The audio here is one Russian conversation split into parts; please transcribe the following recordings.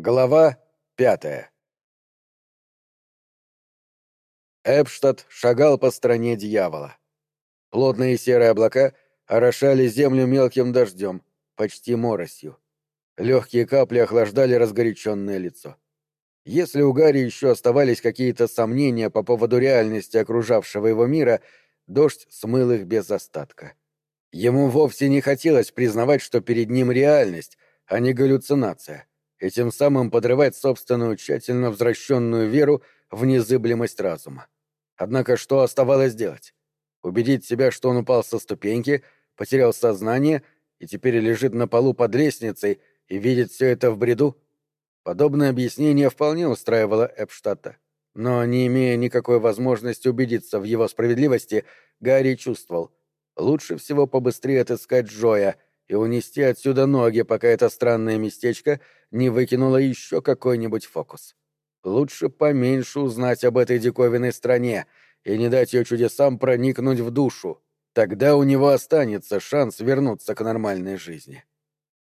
Глава пятая Эпштадт шагал по стране дьявола. Плотные серые облака орошали землю мелким дождем, почти моросью. Легкие капли охлаждали разгоряченное лицо. Если у Гарри еще оставались какие-то сомнения по поводу реальности окружавшего его мира, дождь смыл их без остатка. Ему вовсе не хотелось признавать, что перед ним реальность, а не галлюцинация и тем самым подрывать собственную тщательно возвращенную веру в незыблемость разума. Однако что оставалось делать? Убедить себя, что он упал со ступеньки, потерял сознание и теперь лежит на полу под лестницей и видит все это в бреду? Подобное объяснение вполне устраивало Эпштадта. Но, не имея никакой возможности убедиться в его справедливости, Гарри чувствовал. Лучше всего побыстрее отыскать Джоя — и унести отсюда ноги, пока это странное местечко не выкинуло еще какой-нибудь фокус. Лучше поменьше узнать об этой диковинной стране и не дать ее чудесам проникнуть в душу. Тогда у него останется шанс вернуться к нормальной жизни.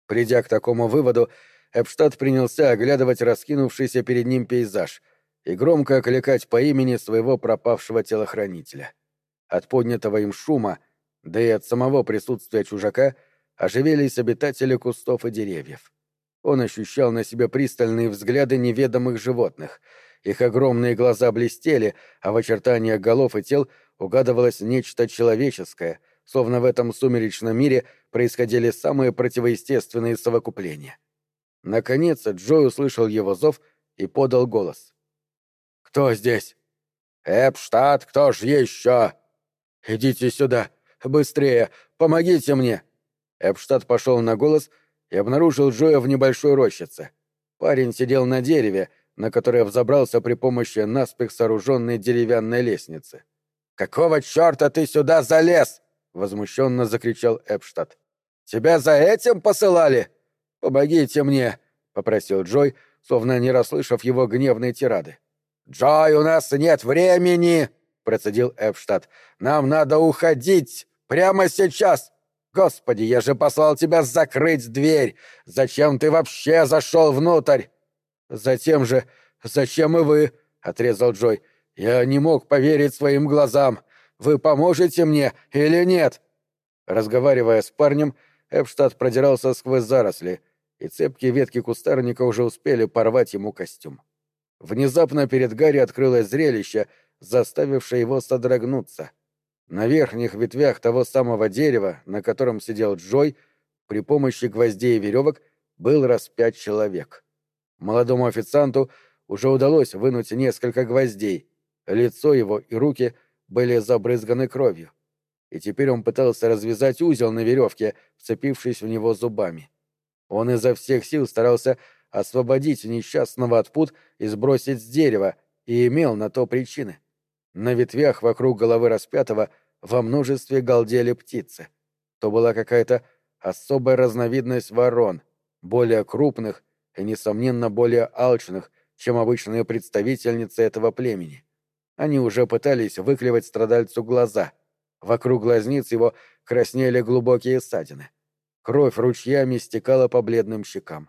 Придя к такому выводу, Эпштадт принялся оглядывать раскинувшийся перед ним пейзаж и громко окликать по имени своего пропавшего телохранителя. От поднятого им шума, да и от самого присутствия чужака — оживились обитатели кустов и деревьев. Он ощущал на себе пристальные взгляды неведомых животных. Их огромные глаза блестели, а в очертаниях голов и тел угадывалось нечто человеческое, словно в этом сумеречном мире происходили самые противоестественные совокупления. Наконец Джой услышал его зов и подал голос. «Кто здесь?» «Эпштадт, кто ж еще?» «Идите сюда! Быстрее! Помогите мне!» Эпштадт пошел на голос и обнаружил Джоя в небольшой рощице. Парень сидел на дереве, на которое взобрался при помощи наспех сооруженной деревянной лестницы. «Какого черта ты сюда залез?» — возмущенно закричал Эпштадт. «Тебя за этим посылали? Помогите мне!» — попросил Джой, словно не расслышав его гневной тирады. «Джой, у нас нет времени!» — процедил Эпштадт. «Нам надо уходить! Прямо сейчас!» Господи, я же послал тебя закрыть дверь! Зачем ты вообще зашел внутрь? Затем же, зачем и вы? отрезал Джой. Я не мог поверить своим глазам. Вы поможете мне или нет? Разговаривая с парнем, Эпштадт продирался сквозь заросли, и цепкие ветки кустарника уже успели порвать ему костюм. Внезапно перед Гарри открылось зрелище, заставившее его содрогнуться — на верхних ветвях того самого дерева, на котором сидел Джой, при помощи гвоздей и веревок был распят человек. Молодому официанту уже удалось вынуть несколько гвоздей. Лицо его и руки были забрызганы кровью. И теперь он пытался развязать узел на веревке, вцепившись в него зубами. Он изо всех сил старался освободить несчастного от пут и сбросить с дерева, и имел на то причины. На ветвях вокруг головы распятого во множестве галдели птицы. То была какая-то особая разновидность ворон, более крупных и, несомненно, более алчных, чем обычные представительницы этого племени. Они уже пытались выклевать страдальцу глаза. Вокруг глазниц его краснели глубокие ссадины. Кровь ручьями стекала по бледным щекам.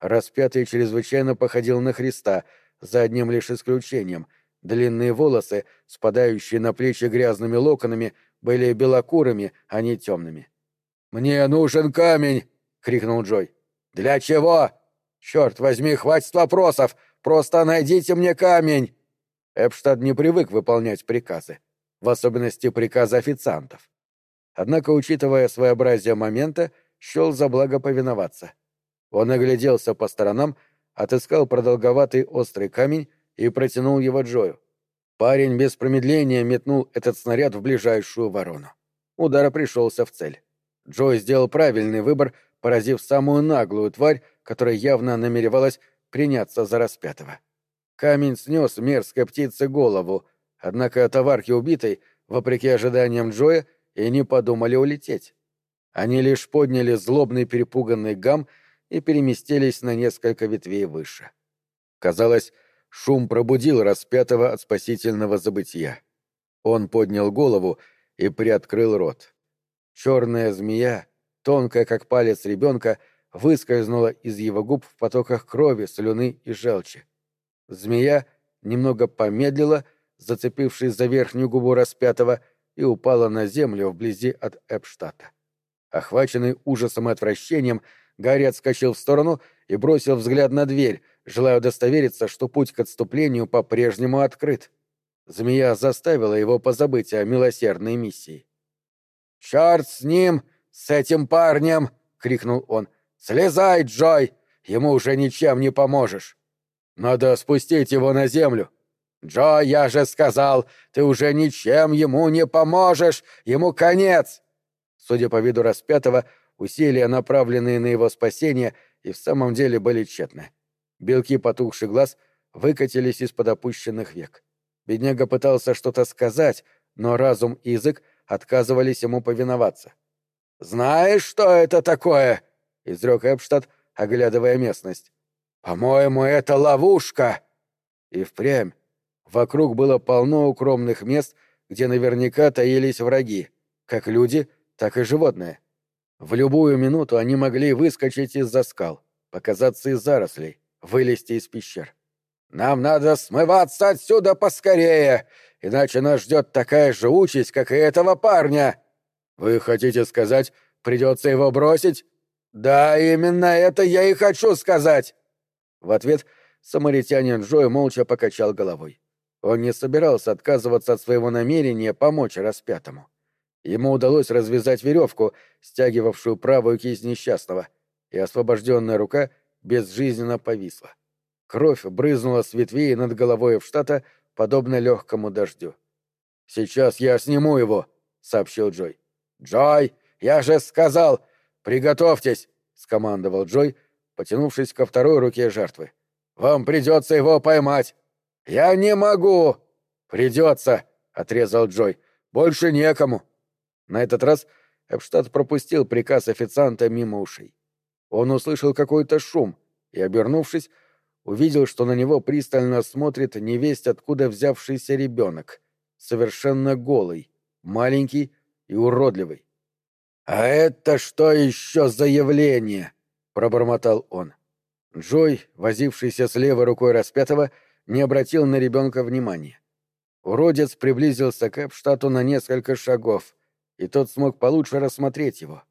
Распятый чрезвычайно походил на Христа, за одним лишь исключением — Длинные волосы, спадающие на плечи грязными локонами, были белокурыми, а не темными. «Мне нужен камень!» — крикнул Джой. «Для чего?» «Черт возьми, хватит вопросов! Просто найдите мне камень!» Эпштадт не привык выполнять приказы, в особенности приказы официантов. Однако, учитывая своеобразие момента, счел за благо повиноваться. Он огляделся по сторонам, отыскал продолговатый острый камень и протянул его Джою. Парень без промедления метнул этот снаряд в ближайшую ворону. Удар пришелся в цель. Джой сделал правильный выбор, поразив самую наглую тварь, которая явно намеревалась приняться за распятого. Камень снес мерзкой птице голову, однако товарки убитой, вопреки ожиданиям Джоя, и не подумали улететь. Они лишь подняли злобный перепуганный гам и переместились на несколько ветвей выше. Казалось, Шум пробудил распятого от спасительного забытия. Он поднял голову и приоткрыл рот. Черная змея, тонкая как палец ребенка, выскользнула из его губ в потоках крови, слюны и желчи. Змея немного помедлила, зацепившись за верхнюю губу распятого, и упала на землю вблизи от Эпштата. Охваченный ужасом и отвращением, Гарри отскочил в сторону и бросил взгляд на дверь, желая удостовериться, что путь к отступлению по-прежнему открыт. Змея заставила его позабыть о милосердной миссии. «Черт с ним! С этим парнем!» — крикнул он. «Слезай, Джой! Ему уже ничем не поможешь!» «Надо спустить его на землю!» «Джо, я же сказал, ты уже ничем ему не поможешь! Ему конец!» Судя по виду распятого, усилия, направленные на его спасение, и в самом деле были тщетны. Белки потухший глаз выкатились из-под опущенных век. Бедняга пытался что-то сказать, но разум и язык отказывались ему повиноваться. «Знаешь, что это такое?» — изрек Эпштадт, оглядывая местность. «По-моему, это ловушка!» И впрямь. Вокруг было полно укромных мест, где наверняка таились враги, как люди, так и животные. В любую минуту они могли выскочить из-за скал, показаться из зарослей, вылезти из пещер. «Нам надо смываться отсюда поскорее, иначе нас ждет такая же участь, как и этого парня!» «Вы хотите сказать, придется его бросить?» «Да, именно это я и хочу сказать!» В ответ самаритянин Джой молча покачал головой. Он не собирался отказываться от своего намерения помочь распятому. Ему удалось развязать веревку, стягивавшую правую кисть несчастного, и освобожденная рука безжизненно повисла. Кровь брызнула с ветвей над головой в штата, подобно легкому дождю. «Сейчас я сниму его», — сообщил Джой. «Джой, я же сказал! Приготовьтесь!» — скомандовал Джой, потянувшись ко второй руке жертвы. «Вам придется его поймать!» «Я не могу!» «Придется!» — отрезал Джой. «Больше некому!» На этот раз Эпштадт пропустил приказ официанта мимо ушей. Он услышал какой-то шум и, обернувшись, увидел, что на него пристально смотрит невесть откуда взявшийся ребенок, совершенно голый, маленький и уродливый. «А это что еще за явление?» — пробормотал он. Джой, возившийся с левой рукой распятого, не обратил на ребенка внимания. Уродец приблизился к Эпштату на несколько шагов, и тот смог получше рассмотреть его.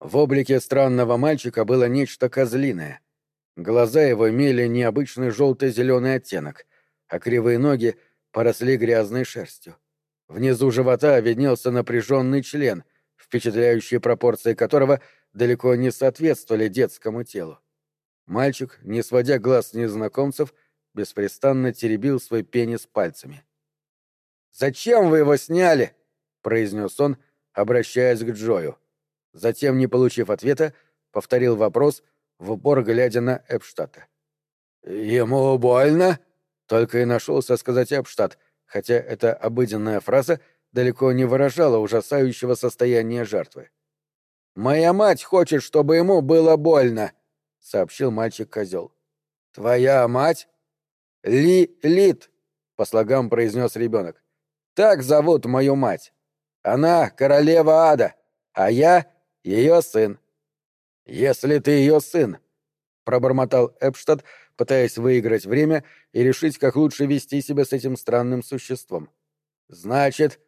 В облике странного мальчика было нечто козлиное — Глаза его имели необычный желто-зеленый оттенок, а кривые ноги поросли грязной шерстью. Внизу живота виднелся напряженный член, впечатляющие пропорции которого далеко не соответствовали детскому телу. Мальчик, не сводя глаз с незнакомцев, беспрестанно теребил свой пенис пальцами. «Зачем вы его сняли?» — произнес он, обращаясь к Джою. Затем, не получив ответа, повторил вопрос — в упор глядя на Эпштадта. «Ему больно?» — только и нашелся сказать Эпштадт, хотя эта обыденная фраза далеко не выражала ужасающего состояния жертвы. «Моя мать хочет, чтобы ему было больно», — сообщил мальчик-козел. «Твоя мать?» «Ли-Лит», — по слогам произнес ребенок. «Так зовут мою мать. Она королева ада, а я ее сын. «Если ты ее сын», — пробормотал Эпштадт, пытаясь выиграть время и решить, как лучше вести себя с этим странным существом. «Значит,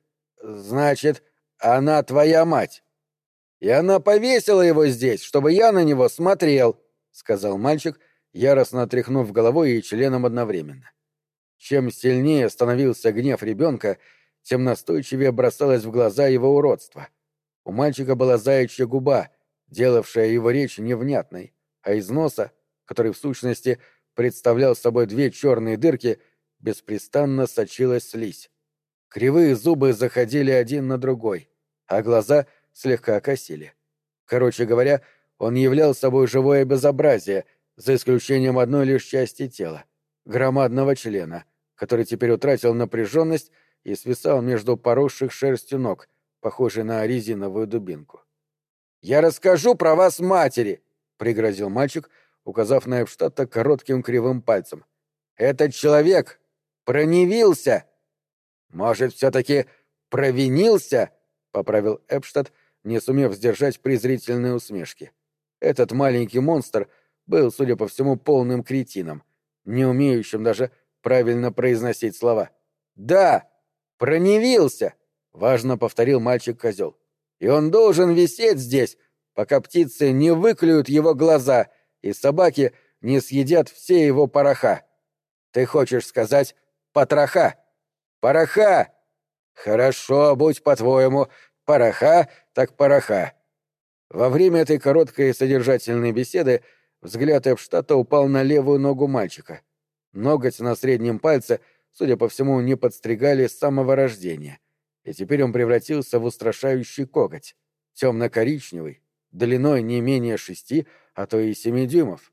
значит, она твоя мать. И она повесила его здесь, чтобы я на него смотрел», — сказал мальчик, яростно отряхнув головой и членом одновременно. Чем сильнее становился гнев ребенка, тем настойчивее бросалось в глаза его уродство. У мальчика была заячья губа — делавшая его речь невнятной, а из носа, который в сущности представлял собой две черные дырки, беспрестанно сочилась слизь. Кривые зубы заходили один на другой, а глаза слегка косили. Короче говоря, он являл собой живое безобразие, за исключением одной лишь части тела — громадного члена, который теперь утратил напряженность и свисал между поросших шерстью ног, похожий на резиновую дубинку. «Я расскажу про вас матери!» — пригрозил мальчик, указав на Эпштадта коротким кривым пальцем. «Этот человек проневился!» «Может, все-таки провинился?» — поправил Эпштадт, не сумев сдержать презрительные усмешки. этот маленький монстр был, судя по всему, полным кретином, не умеющим даже правильно произносить слова. «Да! Проневился!» — важно повторил мальчик-козел. «И он должен висеть здесь, пока птицы не выклюют его глаза и собаки не съедят все его пороха. Ты хочешь сказать «потроха»? Пороха! Хорошо, будь по-твоему, пороха так пороха. Во время этой короткой содержательной беседы взгляд Эпштата упал на левую ногу мальчика. Ноготь на среднем пальце, судя по всему, не подстригали с самого рождения, и теперь он превратился в устрашающий коготь, темно-коричневый, длиной не менее шести, а то и семи дюймов.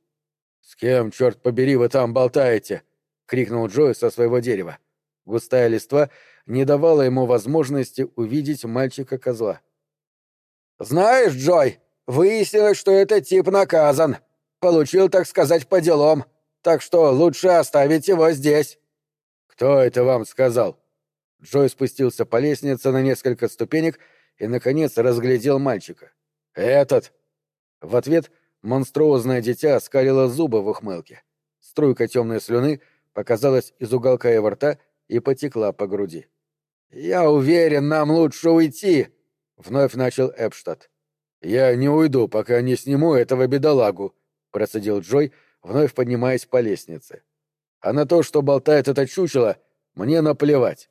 «С кем, черт побери, вы там болтаете?» — крикнул Джой со своего дерева. Густая листва не давала ему возможности увидеть мальчика-козла. «Знаешь, Джой, выяснилось, что этот тип наказан. Получил, так сказать, по делам. Так что лучше оставить его здесь». «Кто это вам сказал?» Джой спустился по лестнице на несколько ступенек и, наконец, разглядел мальчика. «Этот!» В ответ монструозное дитя скалило зубы в ухмылке. Струйка темной слюны показалась из уголка его рта и потекла по груди. «Я уверен, нам лучше уйти!» — вновь начал Эпштадт. «Я не уйду, пока не сниму этого бедолагу», — процедил Джой, вновь поднимаясь по лестнице. «А на то, что болтает это чучело, мне наплевать».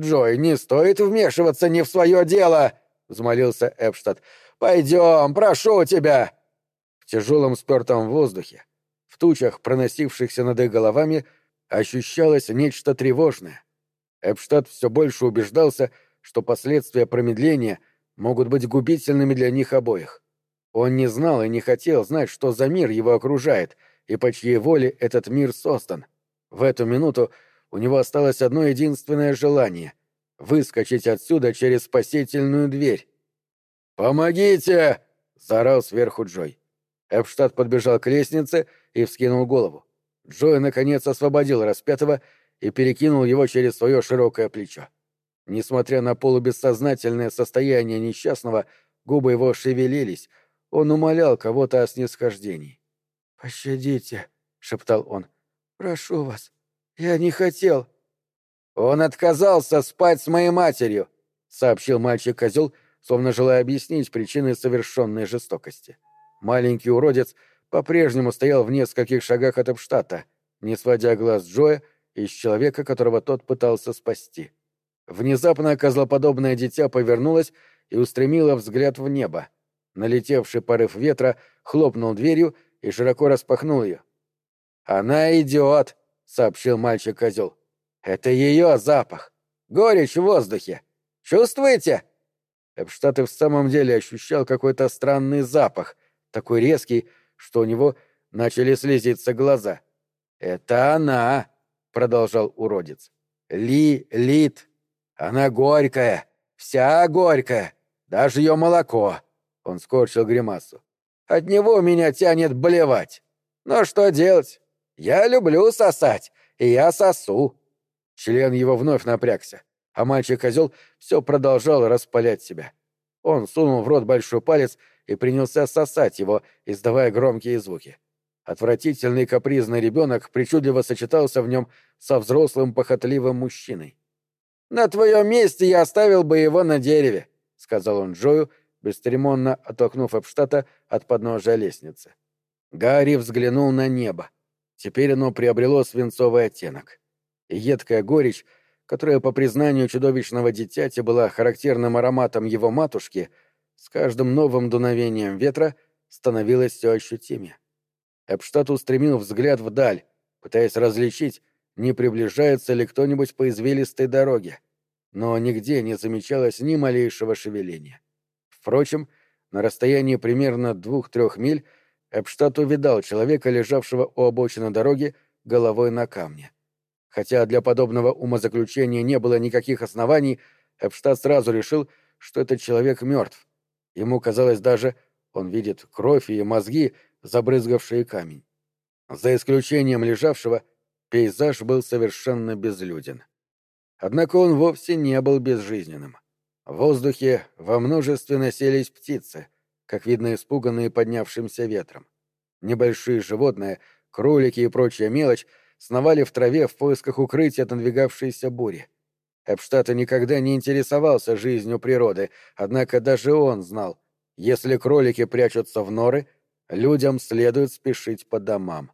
«Джой, не стоит вмешиваться не в свое дело!» — взмолился Эпштадт. «Пойдем, прошу тебя!» В тяжелом спертом воздухе, в тучах, проносившихся над их головами, ощущалось нечто тревожное. Эпштадт все больше убеждался, что последствия промедления могут быть губительными для них обоих. Он не знал и не хотел знать, что за мир его окружает и по чьей воле этот мир создан. В эту минуту у него осталось одно единственное желание — выскочить отсюда через спасительную дверь. «Помогите!» — заорал сверху Джой. Эпштадт подбежал к лестнице и вскинул голову. Джой, наконец, освободил распятого и перекинул его через свое широкое плечо. Несмотря на полубессознательное состояние несчастного, губы его шевелились, он умолял кого-то о снисхождении. «Пощадите», — шептал он. «Прошу вас, я не хотел». «Он отказался спать с моей матерью», — сообщил мальчик-козел, словно желая объяснить причины совершенной жестокости. Маленький уродец по-прежнему стоял в нескольких шагах от Эпштата, не сводя глаз Джоя из человека, которого тот пытался спасти. Внезапно козлоподобное дитя повернулось и устремило взгляд в небо. Налетевший порыв ветра хлопнул дверью и широко распахнул ее. «Она идет!» — сообщил мальчик-козел. «Это ее запах! Горечь в воздухе! Чувствуете?» Эпштадт и в самом деле ощущал какой-то странный запах, такой резкий, что у него начали слезиться глаза. «Это она!» — продолжал уродец. «Ли, Лит. Она горькая, вся горькая, даже ее молоко». Он скорчил гримасу. «От него меня тянет блевать. Но что делать? Я люблю сосать, и я сосу». Член его вновь напрягся, а мальчик-козел все продолжал распалять себя. Он сунул в рот большой палец и принялся сосать его, издавая громкие звуки. Отвратительный капризный ребенок причудливо сочетался в нем со взрослым похотливым мужчиной. «На твоем месте я оставил бы его на дереве», — сказал он Джою, бесцеремонно оттолкнув Эпштата от подножия лестницы. Гарри взглянул на небо. Теперь оно приобрело свинцовый оттенок. И едкая горечь, которая, по признанию чудовищного дитяти, была характерным ароматом его матушки, с каждым новым дуновением ветра становилась все ощутимее. Эпштадт устремил взгляд вдаль, пытаясь различить, не приближается ли кто-нибудь по извилистой дороге. Но нигде не замечалось ни малейшего шевеления. Впрочем, на расстоянии примерно двух-трех миль Эпштадт увидал человека, лежавшего у обочины дороги, головой на камне. Хотя для подобного умозаключения не было никаких оснований, Эпштадт сразу решил, что этот человек мертв. Ему казалось даже, он видит кровь и мозги, забрызгавшие камень. За исключением лежавшего, пейзаж был совершенно безлюден. Однако он вовсе не был безжизненным. В воздухе во множестве носились птицы, как видно испуганные поднявшимся ветром. Небольшие животные, кролики и прочая мелочь сновали в траве в поисках укрытия от надвигавшейся бури. Эпштата никогда не интересовался жизнью природы, однако даже он знал, если кролики прячутся в норы, людям следует спешить по домам.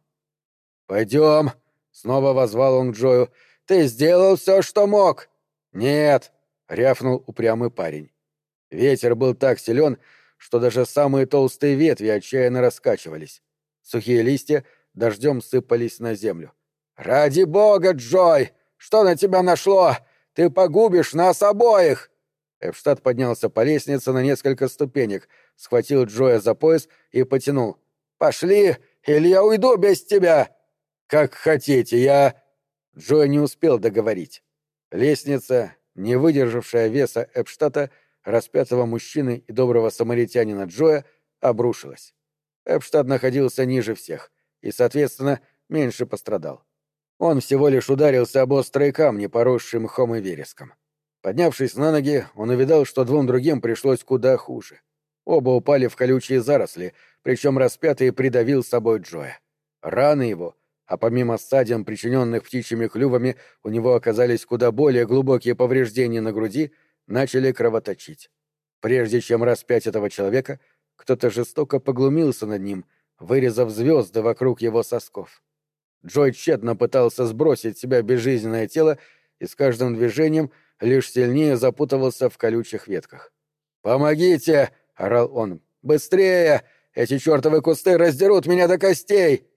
«Пойдем!» — снова возвал он Джою. «Ты сделал все, что мог!» «Нет!» — рявкнул упрямый парень. Ветер был так силен, что даже самые толстые ветви отчаянно раскачивались. Сухие листья дождем сыпались на землю. «Ради бога, Джой! Что на тебя нашло? Ты погубишь нас обоих!» Эпштадт поднялся по лестнице на несколько ступенек, схватил Джоя за пояс и потянул. «Пошли, или я уйду без тебя!» «Как хотите, я...» Джой не успел договорить. Лестница, не выдержавшая веса Эпштадта, распятого мужчины и доброго самаритянина Джоя, обрушилась. Эпштадт находился ниже всех и, соответственно, меньше пострадал. Он всего лишь ударился об острые камни, поросшие мхом и вереском. Поднявшись на ноги, он увидал, что двум другим пришлось куда хуже. Оба упали в колючие заросли, причем распятый придавил с собой Джоя. Раны его, а помимо ссадин, причиненных птичьими клювами, у него оказались куда более глубокие повреждения на груди, начали кровоточить. Прежде чем распять этого человека, кто-то жестоко поглумился над ним, вырезав звезды вокруг его сосков. Джой тщетно пытался сбросить себя безжизненное тело и с каждым движением лишь сильнее запутывался в колючих ветках. «Помогите!» — орал он. «Быстрее! Эти чертовы кусты раздерут меня до костей!»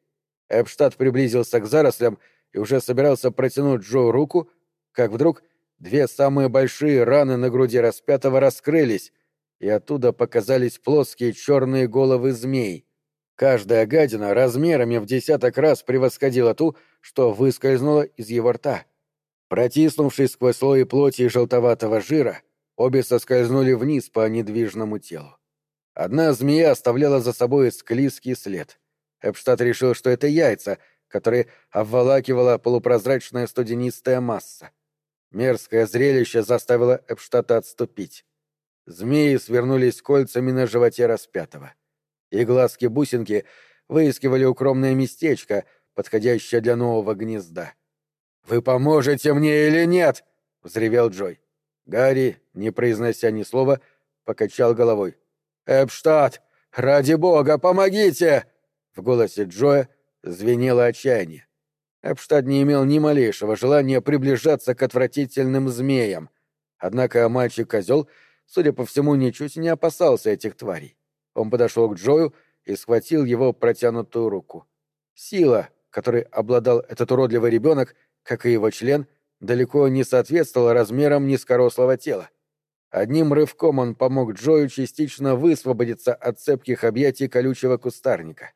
Эпштадт приблизился к зарослям и уже собирался протянуть Джо руку, как вдруг две самые большие раны на груди распятого раскрылись, и оттуда показались плоские черные головы змей. Каждая гадина размерами в десяток раз превосходила ту, что выскользнула из его рта. Протиснувшись сквозь слои плоти и желтоватого жира, обе соскользнули вниз по недвижному телу. Одна змея оставляла за собой склизкий след. Эпштадт решил, что это яйца, которые обволакивала полупрозрачная студенистая масса. Мерзкое зрелище заставило Эпштадта отступить. Змеи свернулись кольцами на животе распятого и глазки-бусинки выискивали укромное местечко, подходящее для нового гнезда. «Вы поможете мне или нет?» — взревел Джой. Гарри, не произнося ни слова, покачал головой. «Эпштадт! Ради бога, помогите!» В голосе Джоя звенело отчаяние. Эпштадт не имел ни малейшего желания приближаться к отвратительным змеям. Однако мальчик-козел, судя по всему, ничуть не опасался этих тварей. Он подошел к Джою и схватил его протянутую руку. Сила, которой обладал этот уродливый ребенок, как и его член, далеко не соответствовала размерам низкорослого тела. Одним рывком он помог Джою частично высвободиться от цепких объятий колючего кустарника.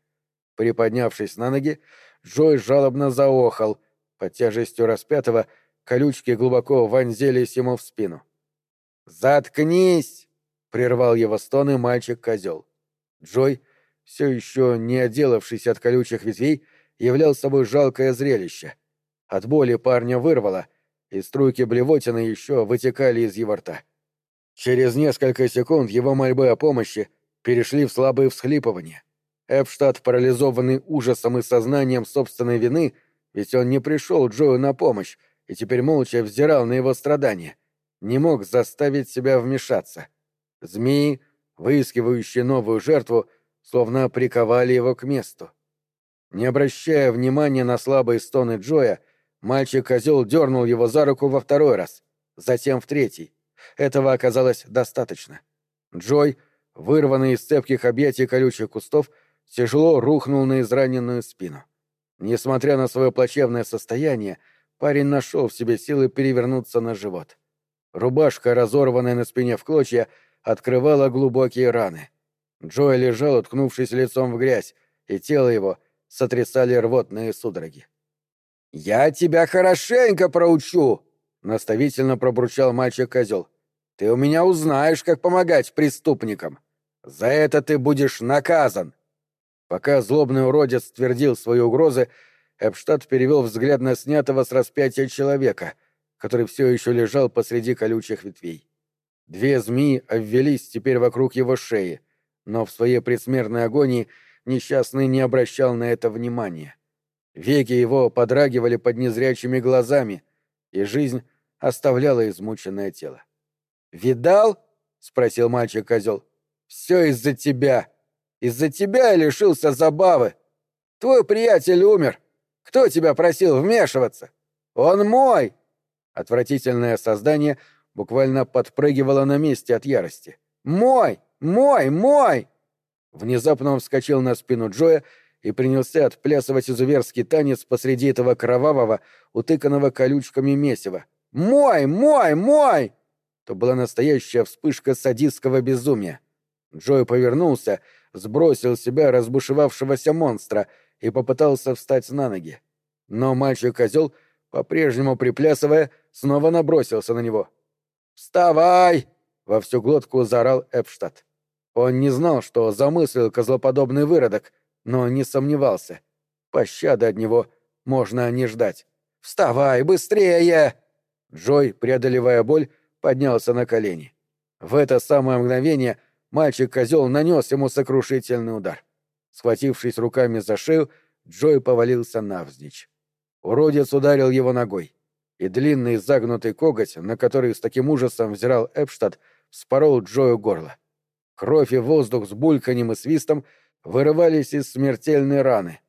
Приподнявшись на ноги, Джой жалобно заохал. Под тяжестью распятого колючки глубоко вонзились ему в спину. «Заткнись!» прервал его стоны мальчик-козел. Джой, все еще не отделавшись от колючих ветвей, являл собой жалкое зрелище. От боли парня вырвало, и струйки блевотины еще вытекали из его рта. Через несколько секунд его мольбы о помощи перешли в слабые всхлипывания. Эпштадт, парализованный ужасом и сознанием собственной вины, ведь он не пришел Джою на помощь и теперь молча взирал на его страдания, не мог заставить себя вмешаться. Змеи, выискивающие новую жертву, словно приковали его к месту. Не обращая внимания на слабые стоны Джоя, мальчик-козел дернул его за руку во второй раз, затем в третий. Этого оказалось достаточно. Джой, вырванный из цепких объятий колючих кустов, тяжело рухнул на израненную спину. Несмотря на свое плачевное состояние, парень нашел в себе силы перевернуться на живот. Рубашка, разорванная на спине в клочья, открывала глубокие раны. Джой лежал, уткнувшись лицом в грязь, и тело его сотрясали рвотные судороги. «Я тебя хорошенько проучу!» — наставительно пробурчал мальчик-козел. «Ты у меня узнаешь, как помогать преступникам. За это ты будешь наказан!» Пока злобный уродец твердил свои угрозы, Эпштадт перевел взгляд на снятого с распятия человека, который все еще лежал посреди колючих ветвей. Две змеи обвелись теперь вокруг его шеи. но в своей предсмертной агонии несчастный не обращал на это внимания. Веки его подрагивали под незрячими глазами, и жизнь оставляла измученное тело. «Видал?» — спросил мальчик-козел. «Все из-за тебя. Из-за тебя я лишился забавы. Твой приятель умер. Кто тебя просил вмешиваться? Он мой!» Отвратительное создание буквально подпрыгивало на месте от ярости. «Мой! Мой! Мой!» Внезапно он вскочил на спину Джоя и принялся отплясывать изуверский танец посреди этого кровавого, утыканного колючками месива. «Мой! Мой! Мой!» То была настоящая вспышка садистского безумия. Джой повернулся, сбросил с себя разбушевавшегося монстра и попытался встать на ноги. Но мальчик-козел, по-прежнему приплясывая, снова набросился на него. «Вставай!» — во всю глотку заорал Эпштадт. Он не знал, что замыслил козлоподобный выродок, но не сомневался. Пощады от него можно не ждать. «Вставай, быстрее!» Джой, преодолевая боль, поднялся на колени. В это самое мгновение мальчик-козел нанес ему сокрушительный удар. Схватившись руками за шею, Джой повалился навзничь. Уродец ударил его ногой, и длинный загнутый коготь, на который с таким ужасом взирал Эпштадт, вспорол Джою горло. Кровь и воздух с бульканьем и свистом вырывались из смертельной раны.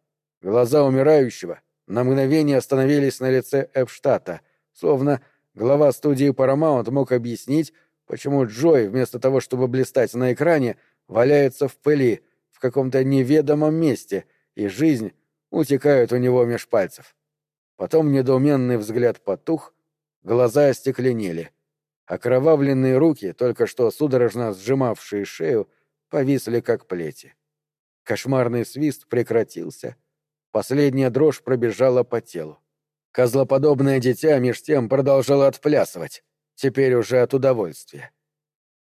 Глаза умирающего на мгновение остановились на лице Эпштадта, словно глава студии Paramount мог объяснить, почему Джой, вместо того, чтобы блистать на экране, валяется в пыли, в каком-то неведомом месте, и жизнь утекает у него меж пальцев. Потом недоуменный взгляд потух, глаза остекленели. Окровавленные руки, только что судорожно сжимавшие шею, повисли как плети. Кошмарный свист прекратился. Последняя дрожь пробежала по телу. Козлоподобное дитя меж тем продолжало отплясывать, теперь уже от удовольствия.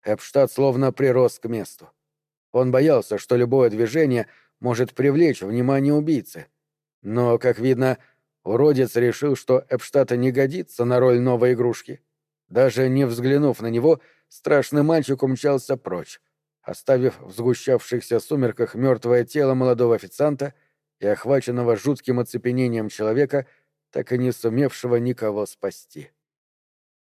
Эпштадт словно прирос к месту. Он боялся, что любое движение может привлечь внимание убийцы. Но, как видно, уродец решил, что Эпштадта не годится на роль новой игрушки. Даже не взглянув на него, страшный мальчик умчался прочь, оставив в сгущавшихся сумерках мертвое тело молодого официанта и охваченного жутким оцепенением человека, так и не сумевшего никого спасти.